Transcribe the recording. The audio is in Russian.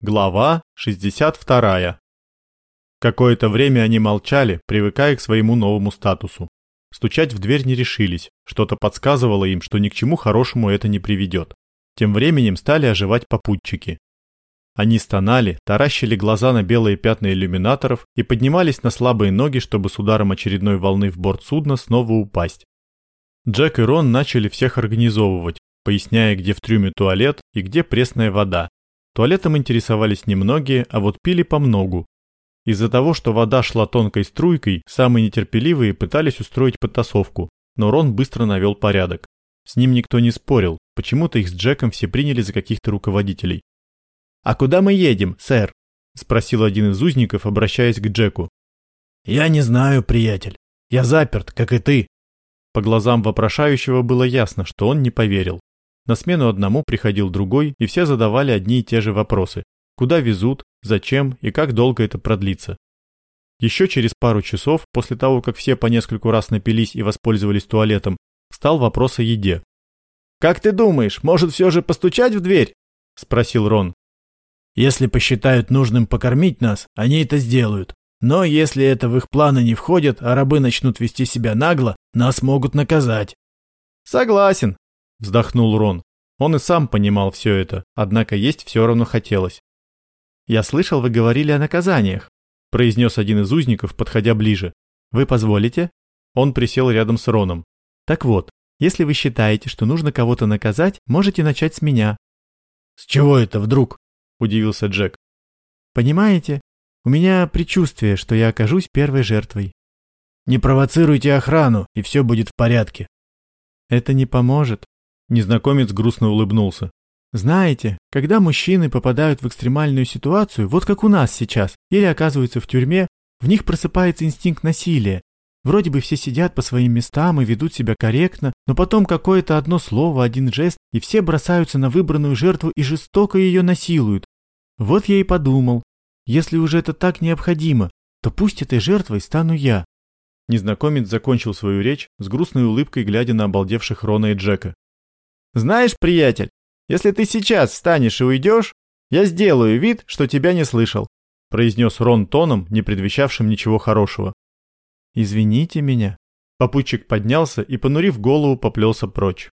Глава 62. Какое-то время они молчали, привыкая к своему новому статусу. Стучать в дверь не решились, что-то подсказывало им, что ни к чему хорошему это не приведет. Тем временем стали оживать попутчики. Они стонали, таращили глаза на белые пятна иллюминаторов и поднимались на слабые ноги, чтобы с ударом очередной волны в борт судна снова упасть. Джек и Рон начали всех организовывать, поясняя, где в трюме туалет и где пресная вода, Туалетом интересовались немногие, а вот пили помногу. Из-за того, что вода шла тонкой струйкой, самые нетерпеливые пытались устроить подтасовку, но Рон быстро навел порядок. С ним никто не спорил, почему-то их с Джеком все приняли за каких-то руководителей. «А куда мы едем, сэр?» – спросил один из узников, обращаясь к Джеку. «Я не знаю, приятель. Я заперт, как и ты». По глазам вопрошающего было ясно, что он не поверил. На смену одному приходил другой, и все задавали одни и те же вопросы. Куда везут, зачем и как долго это продлится. Еще через пару часов, после того, как все по нескольку раз напились и воспользовались туалетом, стал вопрос о еде. «Как ты думаешь, может все же постучать в дверь?» – спросил Рон. «Если посчитают нужным покормить нас, они это сделают. Но если это в их планы не входит, а рабы начнут вести себя нагло, нас могут наказать». «Согласен», Вздохнул Рон. Он и сам понимал все это, однако есть все равно хотелось. «Я слышал, вы говорили о наказаниях», – произнес один из узников, подходя ближе. «Вы позволите?» Он присел рядом с Роном. «Так вот, если вы считаете, что нужно кого-то наказать, можете начать с меня». «С чего это вдруг?» – удивился Джек. «Понимаете, у меня предчувствие, что я окажусь первой жертвой». «Не провоцируйте охрану, и все будет в порядке». «Это не поможет», Незнакомец грустно улыбнулся. Знаете, когда мужчины попадают в экстремальную ситуацию, вот как у нас сейчас, или оказываются в тюрьме, в них просыпается инстинкт насилия. Вроде бы все сидят по своим местам и ведут себя корректно, но потом какое-то одно слово, один жест, и все бросаются на выбранную жертву и жестоко ее насилуют. Вот я и подумал, если уже это так необходимо, то пусть этой жертвой стану я. Незнакомец закончил свою речь с грустной улыбкой, глядя на обалдевших Рона и Джека. Знаешь, приятель, если ты сейчас встанешь и уйдешь, я сделаю вид, что тебя не слышал», произнес Рон тоном, не предвещавшим ничего хорошего. «Извините меня». Попутчик поднялся и, понурив голову, поплелся прочь.